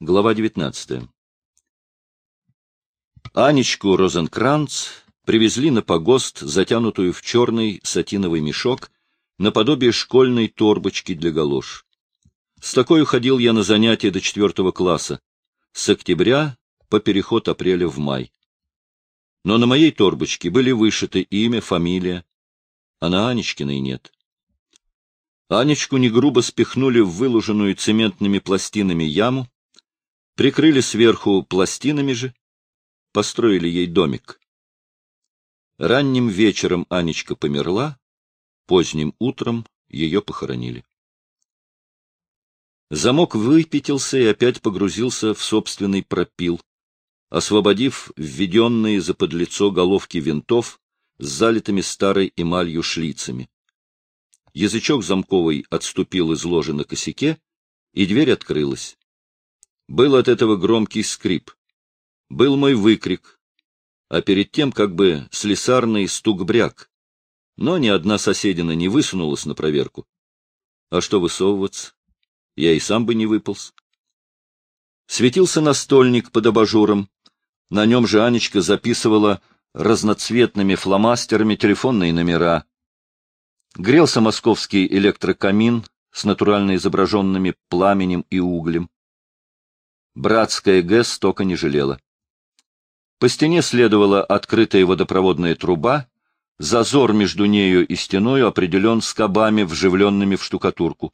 Глава 19. Анечку Розенкранц привезли на погост, затянутую в черный сатиновый мешок, наподобие школьной торбочки для галош. С такой ходил я на занятия до четвертого класса, с октября по переход апреля в май. Но на моей торбочке были вышиты имя, фамилия, а на Анечкиной нет. Анечку негрубо спихнули в выложенную цементными пластинами яму, прикрыли сверху пластинами же, построили ей домик. Ранним вечером Анечка померла, поздним утром ее похоронили. Замок выпятился и опять погрузился в собственный пропил, освободив введенные за подлицо головки винтов с залитыми старой эмалью шлицами. Язычок замковый отступил из ложи на косяке, и дверь открылась. Был от этого громкий скрип. Был мой выкрик, а перед тем как бы слесарный стук-бряк. Но ни одна соседина не высунулась на проверку. А что высовываться? Я и сам бы не выполз. Светился настольник под абажуром. На нем же Анечка записывала разноцветными фломастерами телефонные номера. Грелся московский электрокамин с натурально изображенными пламенем и углем. Братская ГЭС тока не жалела. По стене следовала открытая водопроводная труба, зазор между нею и стеною определен скобами, вживленными в штукатурку.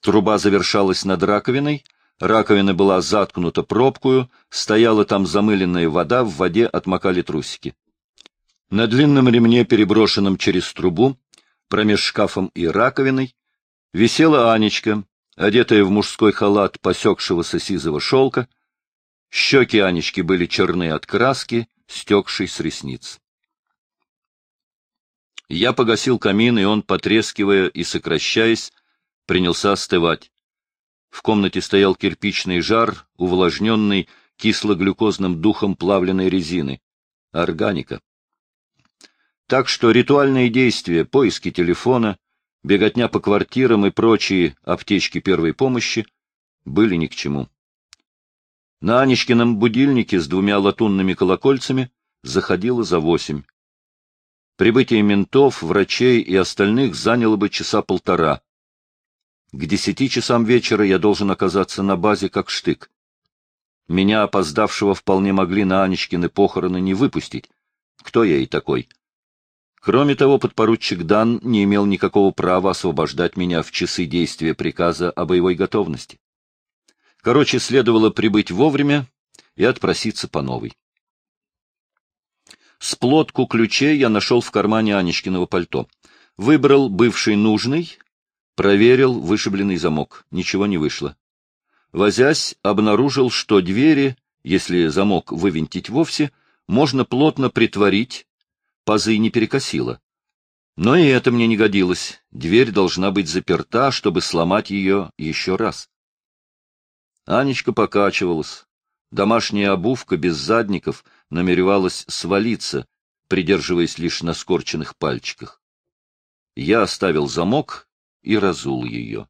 Труба завершалась над раковиной, раковина была заткнута пробкою, стояла там замыленная вода, в воде отмокали трусики. На длинном ремне, переброшенном через трубу, промеж шкафом и раковиной, висела Анечка, одетая в мужской халат посекшегося сизого шелка. Щеки Анечки были черны от краски, стекшей с ресниц. Я погасил камин, и он, потрескивая и сокращаясь, принялся остывать. В комнате стоял кирпичный жар, увлажненный кислоглюкозным духом плавленной резины. Органика. Так что ритуальные действия, поиски телефона, беготня по квартирам и прочие аптечки первой помощи были ни к чему. На Анечкином будильнике с двумя латунными колокольцами заходило за восемь. Прибытие ментов, врачей и остальных заняло бы часа полтора. К десяти часам вечера я должен оказаться на базе как штык. Меня, опоздавшего, вполне могли на Анечкины похороны не выпустить. Кто я и такой? Кроме того, подпоручик Дан не имел никакого права освобождать меня в часы действия приказа о боевой готовности. Короче, следовало прибыть вовремя и отпроситься по новой. Сплотку ключей я нашел в кармане Анечкиного пальто. Выбрал бывший нужный, проверил вышибленный замок. Ничего не вышло. Возясь, обнаружил, что двери, если замок вывинтить вовсе, можно плотно притворить, пазы не перекосило. Но и это мне не годилось. Дверь должна быть заперта, чтобы сломать ее еще раз. Анечка покачивалась. Домашняя обувка без задников намеревалась свалиться, придерживаясь лишь на скорченных пальчиках. Я оставил замок и разул ее.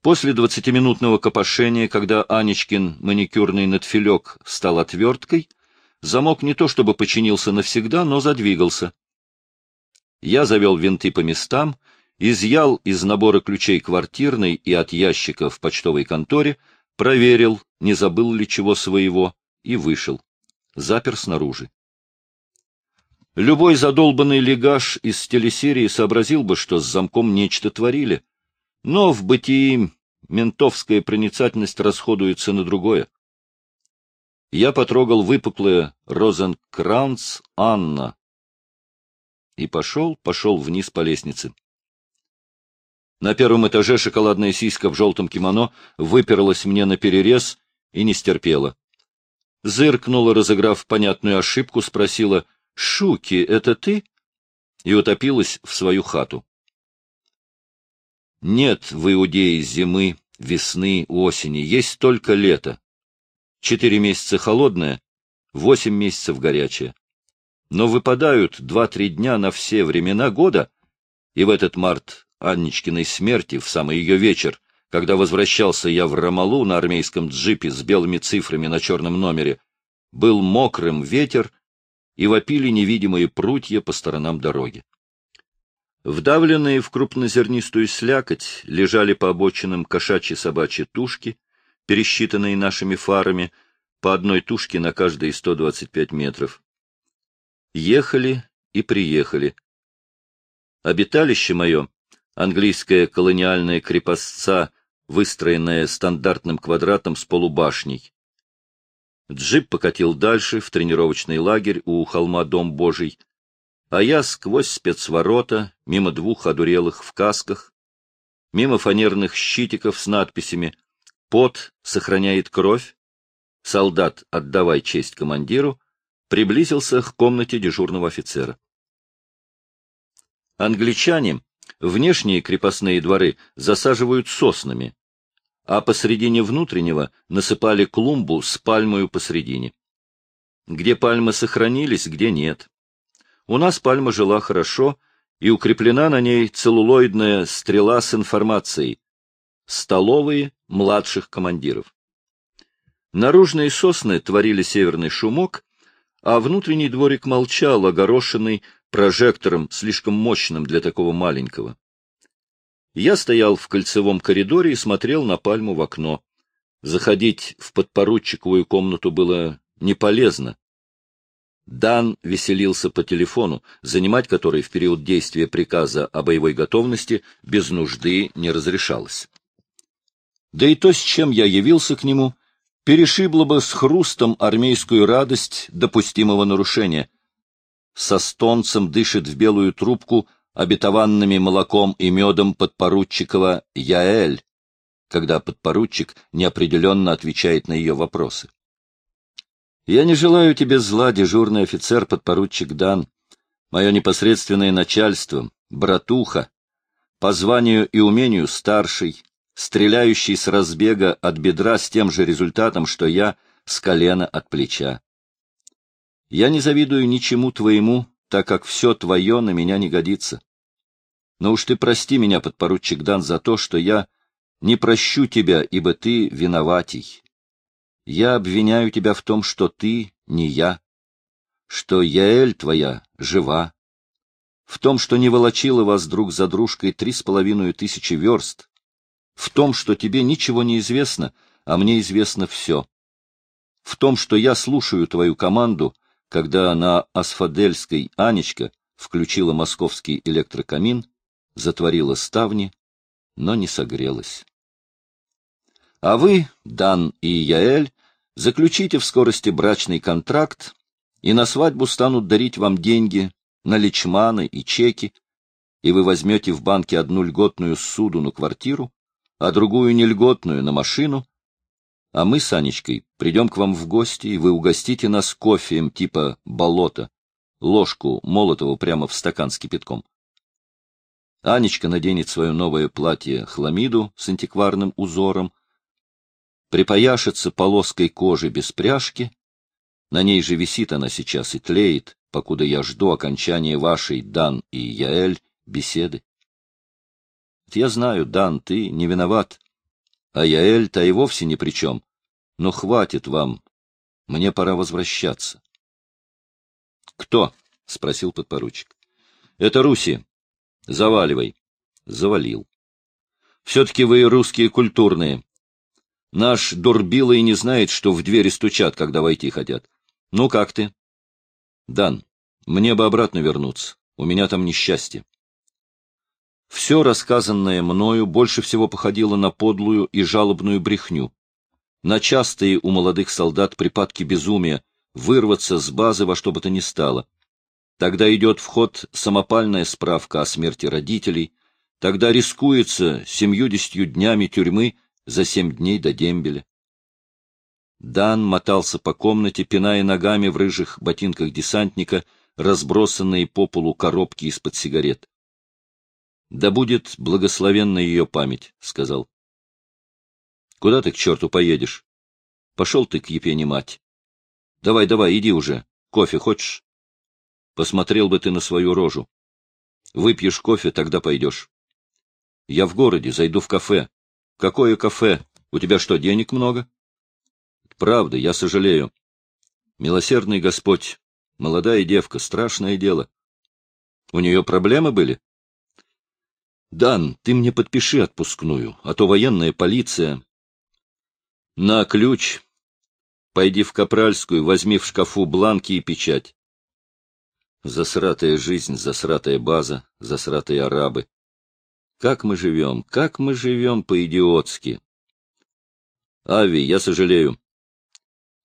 После двадцатиминутного копошения, когда Анечкин маникюрный надфилек стал отверткой, Замок не то чтобы починился навсегда, но задвигался. Я завел винты по местам, изъял из набора ключей квартирной и от ящика в почтовой конторе, проверил, не забыл ли чего своего, и вышел. Запер снаружи. Любой задолбанный легаш из телесерии сообразил бы, что с замком нечто творили, но в бытии ментовская проницательность расходуется на другое. Я потрогал выпуклое Розенкранц Анна и пошел, пошел вниз по лестнице. На первом этаже шоколадная сиська в желтом кимоно выперлась мне на перерез и не стерпела. Зыркнула, разыграв понятную ошибку, спросила «Шуки, это ты?» и утопилась в свою хату. Нет в Иудее зимы, весны, осени, есть только лето. Четыре месяца холодное, восемь месяцев горячее. Но выпадают два-три дня на все времена года, и в этот март Анничкиной смерти, в самый ее вечер, когда возвращался я в Рамалу на армейском джипе с белыми цифрами на черном номере, был мокрым ветер и вопили невидимые прутья по сторонам дороги. Вдавленные в крупнозернистую слякоть лежали по обочинам кошачьи собачьи тушки, пересчитанные нашими фарами, по одной тушке на каждые 125 метров. Ехали и приехали. Обиталище мое, английская колониальная крепостца, выстроенная стандартным квадратом с полубашней. Джип покатил дальше, в тренировочный лагерь у холма Дом Божий, а я сквозь спецворота, мимо двух одурелых в касках, мимо фанерных щитиков с надписями «Пот сохраняет кровь», «Солдат, отдавай честь командиру», приблизился к комнате дежурного офицера. Англичане внешние крепостные дворы засаживают соснами, а посредине внутреннего насыпали клумбу с пальмою посредине. Где пальмы сохранились, где нет. У нас пальма жила хорошо, и укреплена на ней целлулоидная стрела с информацией. Столовые младших командиров. Наружные сосны творили северный шумок, а внутренний дворик молчал, огорошенный прожектором, слишком мощным для такого маленького. Я стоял в кольцевом коридоре и смотрел на пальму в окно. Заходить в подпоручиковую комнату было не полезно. Дан веселился по телефону, занимать который в период действия приказа о боевой готовности без нужды не разрешалось. Да и то, с чем я явился к нему, перешибло бы с хрустом армейскую радость допустимого нарушения. Со стонцем дышит в белую трубку обетованными молоком и медом подпоручикова Яэль, когда подпоручик неопределенно отвечает на ее вопросы. Я не желаю тебе зла, дежурный офицер, подпоручик Дан. Мое непосредственное начальство, братуха, по званию и умению старший, стреляющий с разбега от бедра с тем же результатом, что я с колена от плеча. Я не завидую ничему твоему, так как все твое на меня не годится. Но уж ты прости меня, подпоручик Дан, за то, что я не прощу тебя, ибо ты виноватей. Я обвиняю тебя в том, что ты не я, что Яэль твоя жива, в том, что не волочила вас друг за дружкой три с половиной тысячи верст, в том, что тебе ничего не известно, а мне известно все, в том, что я слушаю твою команду, когда на Асфадельской Анечка включила московский электрокамин, затворила ставни, но не согрелась. А вы, Дан и Яэль, заключите в скорости брачный контракт, и на свадьбу станут дарить вам деньги на личманы и чеки, и вы возьмете в банке одну льготную суду на квартиру, а другую нельготную на машину, а мы с Анечкой придем к вам в гости, и вы угостите нас кофеем типа болота, ложку молотого прямо в стакан с кипятком. Анечка наденет свое новое платье хламиду с антикварным узором, припояшется полоской кожи без пряжки, на ней же висит она сейчас и тлеет, покуда я жду окончания вашей, Дан и Яэль, беседы. Я знаю, Дан, ты не виноват, а Яэль-то и вовсе ни при чем. Но хватит вам, мне пора возвращаться. — Кто? — спросил подпоручик. — Это Руси. Заваливай. Завалил. Все-таки вы русские культурные. Наш дурбила и не знает, что в двери стучат, когда войти хотят. Ну, как ты? Дан, мне бы обратно вернуться. У меня там несчастье. Все рассказанное мною больше всего походило на подлую и жалобную брехню. На частые у молодых солдат припадки безумия вырваться с базы во что бы то ни стало. Тогда идет в ход самопальная справка о смерти родителей, тогда рискуется семьюдесятью днями тюрьмы за семь дней до дембеля. Дан мотался по комнате, пиная ногами в рыжих ботинках десантника, разбросанные по полу коробки из-под сигарет. — Да будет благословенна ее память, — сказал. — Куда ты к черту поедешь? Пошел ты к Епене мать. Давай, давай, иди уже. Кофе хочешь? Посмотрел бы ты на свою рожу. Выпьешь кофе, тогда пойдешь. Я в городе, зайду в кафе. Какое кафе? У тебя что, денег много? Правда, я сожалею. Милосердный Господь, молодая девка, страшное дело. У нее проблемы были? Дан, ты мне подпиши отпускную, а то военная полиция. На ключ. Пойди в Капральскую, возьми в шкафу бланки и печать. Засратая жизнь, засратая база, засратые арабы. Как мы живем, как мы живем по-идиотски. Ави, я сожалею.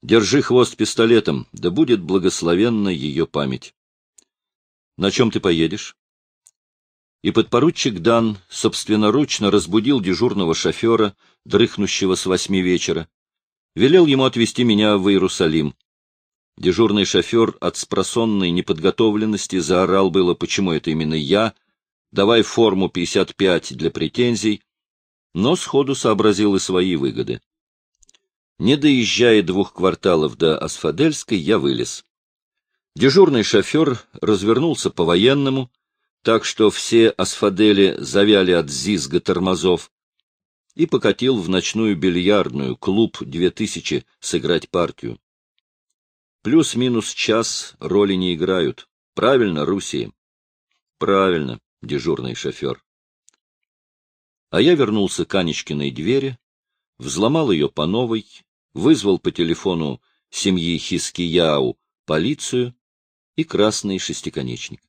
Держи хвост пистолетом, да будет благословенна ее память. На чем ты поедешь? И подпоручик Дан собственноручно разбудил дежурного шофера, дрыхнущего с восьми вечера. Велел ему отвезти меня в Иерусалим. Дежурный шофер от спросонной неподготовленности заорал было, почему это именно я, давай форму 55 для претензий, но сходу сообразил и свои выгоды. Не доезжая двух кварталов до Асфадельской, я вылез. Дежурный шофер развернулся по-военному, так что все асфадели завяли от зизга тормозов, и покатил в ночную бильярдную, клуб 2000, сыграть партию. Плюс-минус час роли не играют. Правильно, Руси? Правильно, дежурный шофер. А я вернулся к Анечкиной двери, взломал ее по новой, вызвал по телефону семьи Хискияу полицию и красный шестиконечник.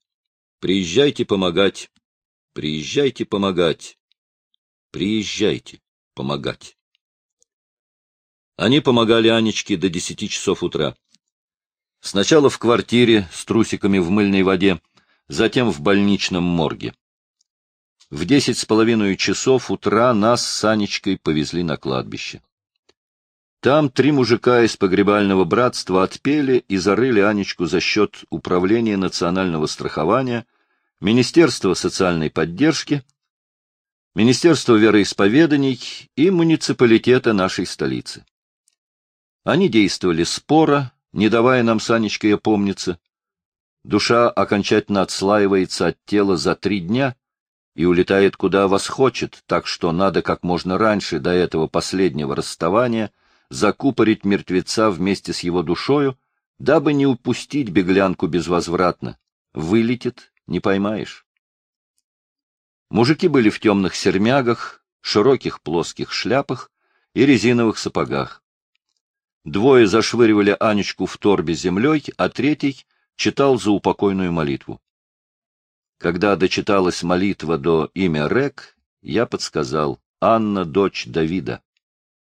Приезжайте помогать, приезжайте помогать, приезжайте помогать. Они помогали Анечке до десяти часов утра. Сначала в квартире с трусиками в мыльной воде, затем в больничном морге. В десять с половиной часов утра нас с Анечкой повезли на кладбище. Там три мужика из погребального братства отпели и зарыли Анечку за счет Управления национального страхования, Министерства социальной поддержки, Министерства вероисповеданий и муниципалитета нашей столицы. Они действовали споро, не давая нам с Анечкой опомниться. Душа окончательно отслаивается от тела за три дня и улетает куда вас хочет, так что надо как можно раньше до этого последнего расставания закупорить мертвеца вместе с его душою, дабы не упустить беглянку безвозвратно. Вылетит, не поймаешь. Мужики были в темных сермягах, широких плоских шляпах и резиновых сапогах. Двое зашвыривали Анечку в торбе землей, а третий читал за упокойную молитву. Когда дочиталась молитва до имя Рек, я подсказал «Анна, дочь Давида».